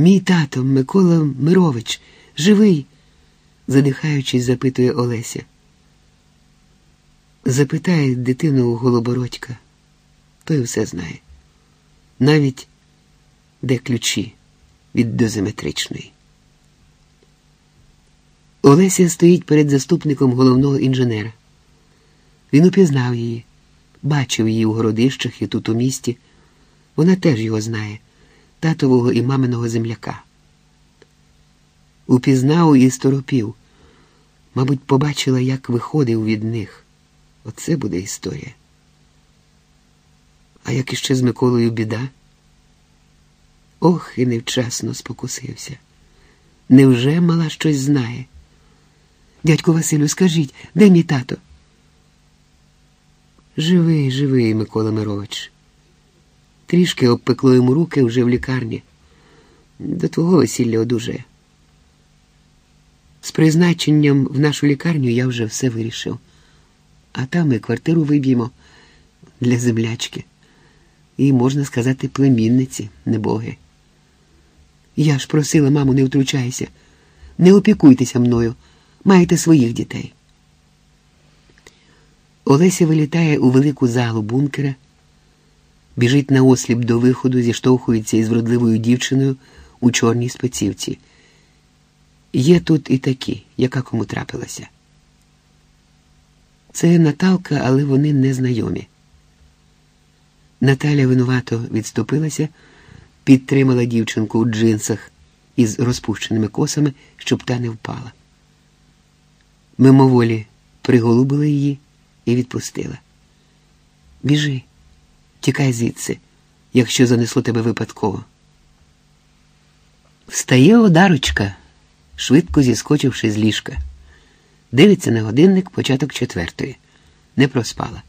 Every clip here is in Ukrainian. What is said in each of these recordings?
Мій тато Микола Мирович, живий, задихаючись, запитує Олеся. Запитає дитину у Голобородька, той все знає. Навіть де ключі від дозиметричної. Олеся стоїть перед заступником головного інженера. Він упізнав її, бачив її у городищах і тут у місті. Вона теж його знає, татового і маминого земляка. Упізнав і сторопів. Мабуть, побачила, як виходив від них. Оце буде історія. А як іще з Миколою біда? Ох, і невчасно спокусився. Невже мала щось знає? Дядько Василю, скажіть, де мій тато? Живий, живий, Микола Мирович. Трішки обпекло йому руки вже в лікарні. До твого весілля одужає. З призначенням в нашу лікарню я вже все вирішив. А там ми квартиру виб'ємо для землячки. І, можна сказати, племінниці, небоги. Я ж просила, маму, не втручайся, не опікуйтеся мною, маєте своїх дітей. Олеся вилітає у велику залу бункера, біжить на осліп до виходу, зіштовхується із вродливою дівчиною у чорній спецівці. Є тут і такі, яка кому трапилася. Це Наталка, але вони не знайомі. Наталя винувато відступилася, підтримала дівчинку у джинсах із розпущеними косами, щоб та не впала. Мимоволі приголубила її і відпустила. Біжи, тікай звідси, якщо занесло тебе випадково. Встає одарочка, швидко зіскочивши з ліжка. Дивиться на годинник початок четвертої. Не проспала.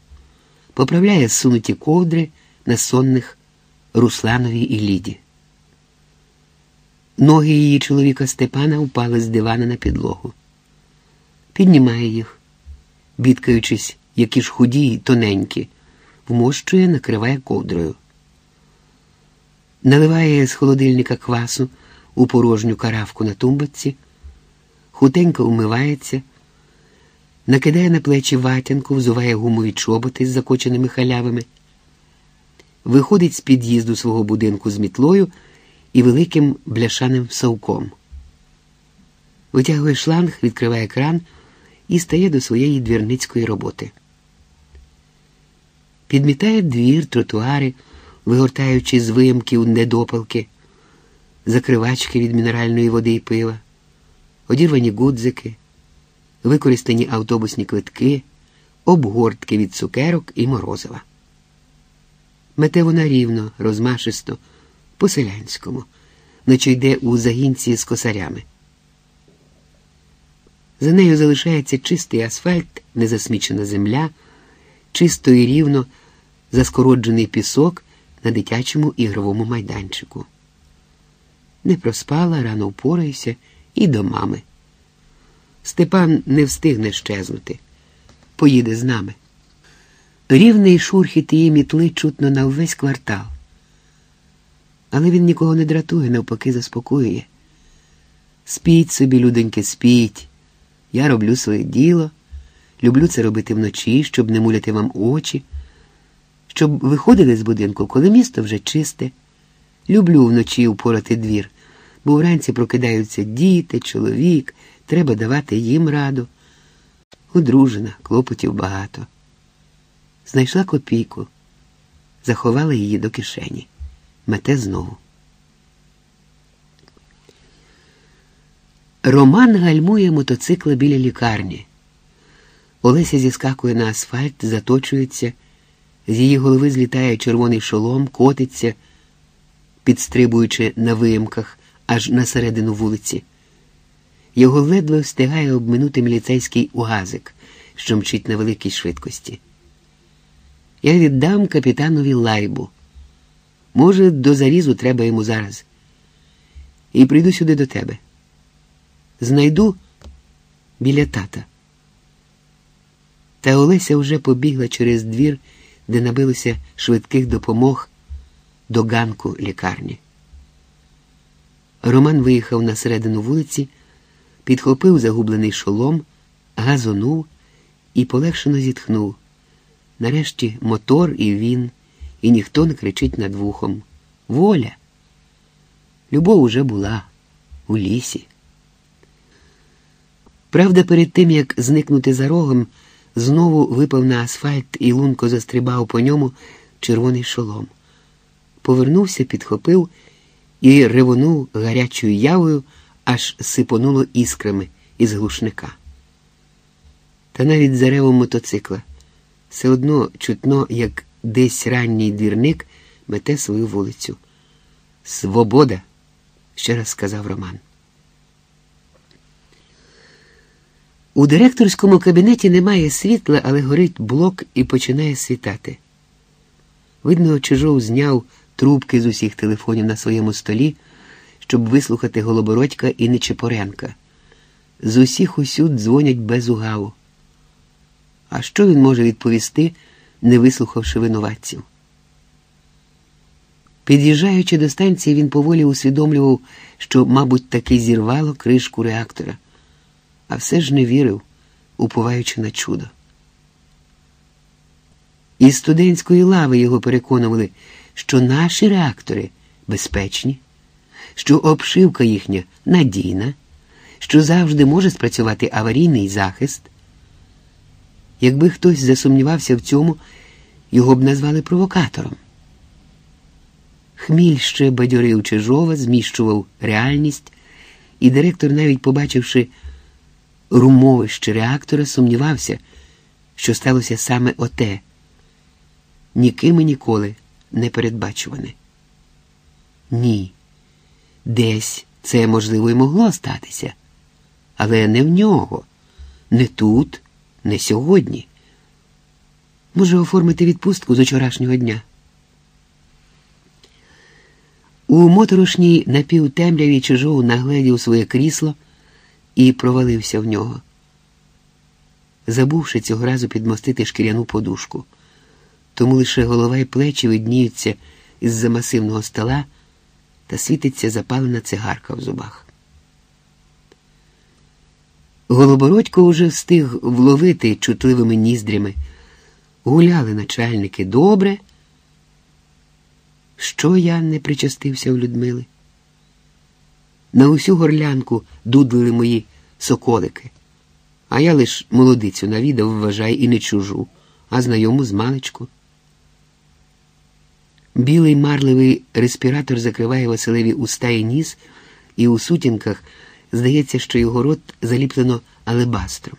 Поправляє сунуті ковдри на сонних Русланові і Ліді. Ноги її чоловіка Степана впали з дивана на підлогу. Піднімає їх, бідкаючись, які ж худі й тоненькі, вмощує, накриває ковдрою. Наливає з холодильника квасу у порожню каравку на тумбочці, хутенько умивається, накидає на плечі ватянку, взуває гумові чоботи з закоченими халявами, виходить з під'їзду свого будинку з мітлою і великим бляшаним совком. Витягує шланг, відкриває кран і стає до своєї двірницької роботи. Підмітає двір, тротуари, вигортаючи з виямків недопалки, закривачки від мінеральної води і пива, одірвані гудзики, використані автобусні квитки, обгортки від цукерок і морозива. Мете вона рівно, розмашисто, по селянському, наче йде у загінці з косарями. За нею залишається чистий асфальт, незасмічена земля, чисто і рівно заскороджений пісок на дитячому ігровому майданчику. Не проспала, рано впорайся і до мами. Степан не встигне щезнути, поїде з нами. Рівний шурхіт її мітли чутно на увесь квартал. Але він нікого не дратує, навпаки, заспокоює. Спіть собі, люденьки, спіть. Я роблю своє діло, люблю це робити вночі, щоб не муляти вам очі, щоб виходили з будинку, коли місто вже чисте. Люблю вночі упорати двір, бо вранці прокидаються діти, чоловік, треба давати їм раду. Одружена, клопотів багато. Знайшла копійку, заховала її до кишені. Мете знову. Роман гальмує мотоцикла біля лікарні. Олеся зіскакує на асфальт, заточується, з її голови злітає червоний шолом, котиться, підстрибуючи на виїмках аж на середину вулиці. Його ледве встигає обминути міліцейський угазик, що мчить на великій швидкості. Я віддам капітанові лайбу. Може, до зарізу треба йому зараз. І прийду сюди до тебе. Знайду біля тата. Та Олеся вже побігла через двір, де набилося швидких допомог до ганку лікарні. Роман виїхав на середину вулиці, підхопив загублений шолом, газонув і полегшено зітхнув. Нарешті мотор і він, і ніхто не кричить над вухом. Воля. Любов уже була у лісі. Правда, перед тим, як зникнути за рогом, знову випав на асфальт і лунко застрибав по ньому червоний шолом. Повернувся, підхопив і ревонув гарячою явою, аж сипонуло іскрами із глушника. Та навіть за ревом мотоцикла все одно чутно, як десь ранній двірник мете свою вулицю. Свобода, ще раз сказав Роман. У директорському кабінеті немає світла, але горить блок і починає світати. Видно, Чижов зняв трубки з усіх телефонів на своєму столі, щоб вислухати Голобородька і Нечепоренка. З усіх усюд дзвонять без угаву. А що він може відповісти, не вислухавши винуватців? Під'їжджаючи до станції, він поволі усвідомлював, що, мабуть, таки зірвало кришку реактора, а все ж не вірив, уповаючи на чудо. Із студентської лави його переконували, що наші реактори безпечні, що обшивка їхня надійна, що завжди може спрацювати аварійний захист. Якби хтось засумнівався в цьому, його б назвали провокатором. Хміль ще бадьорив Чижова, зміщував реальність, і директор, навіть побачивши румовище реактора, сумнівався, що сталося саме оте, ніким і ніколи не передбачуване. Ні, десь це можливо і могло статися, але не в нього, не тут, не сьогодні. Може оформити відпустку з вчорашнього дня. У моторошній напівтемряві чужого нагледів своє крісло і провалився в нього, забувши цього разу підмостити шкіряну подушку. Тому лише голова і плечі видніються із за масивного стола та світиться запалена цигарка в зубах. Голобородько уже встиг вловити чутливими ніздрями. Гуляли начальники добре. Що я не причастився у Людмили? На усю горлянку дудлили мої соколики, а я лиш молодицю навідав, вважай, і не чужу, а знайому з маличку. Білий марливий респіратор закриває Василеві уста і ніс, і у сутінках здається, що його рот заліплено алебастром.